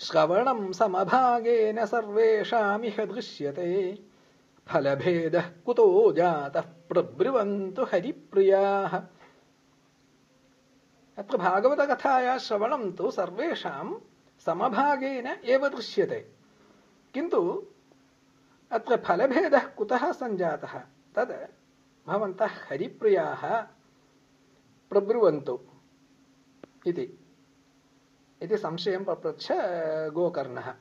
श्रवणं समभागेन सर्वेषामिह दृश्यते। फलभेदः कुतो जातः प्रब्रुवन्तु हरिप्रियाः। अत्र भागवतकथाया श्रवणं तु सर्वेषां समभागेन एव दृश्यते। किन्तु अत्र फलभेदः कुतः सञ्जातः? तद् भवन्तः हरिप्रियाः प्रब्रुवन्तु इति। इति संशयं पप्रच्छ गोकर्णः